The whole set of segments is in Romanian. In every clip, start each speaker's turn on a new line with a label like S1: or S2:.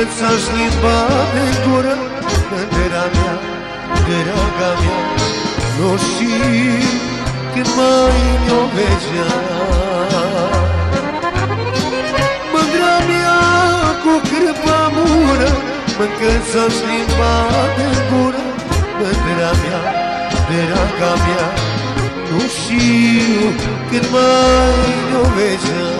S1: Că ți-aș limba de gură Mândra mea, draga mea. Nu știu când mai ne-o vedea Mândra mea cu cârpa mură Mâncă ți-aș limba de gură Mândra mea, draga mea. Nu știu când mai ne-o vedea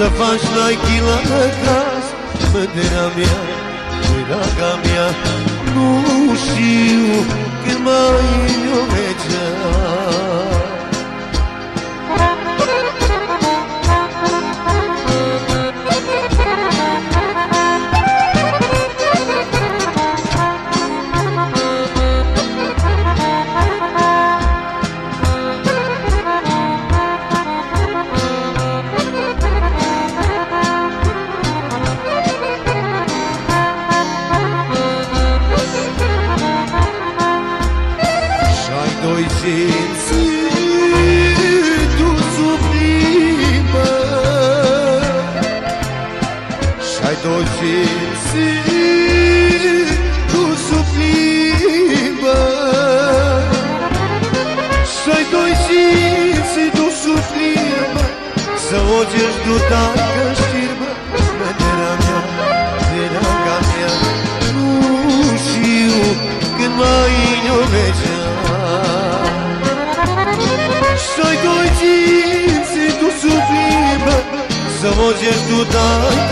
S1: Să faci like la caz Mândra mea, draga mea. Nu știu când mai Jésus, tout sublime. Shadow Jésus, tout do Shadow Jésus, tout sublime. Să o cerci, nu da, că știrbă, mea. hoje estudante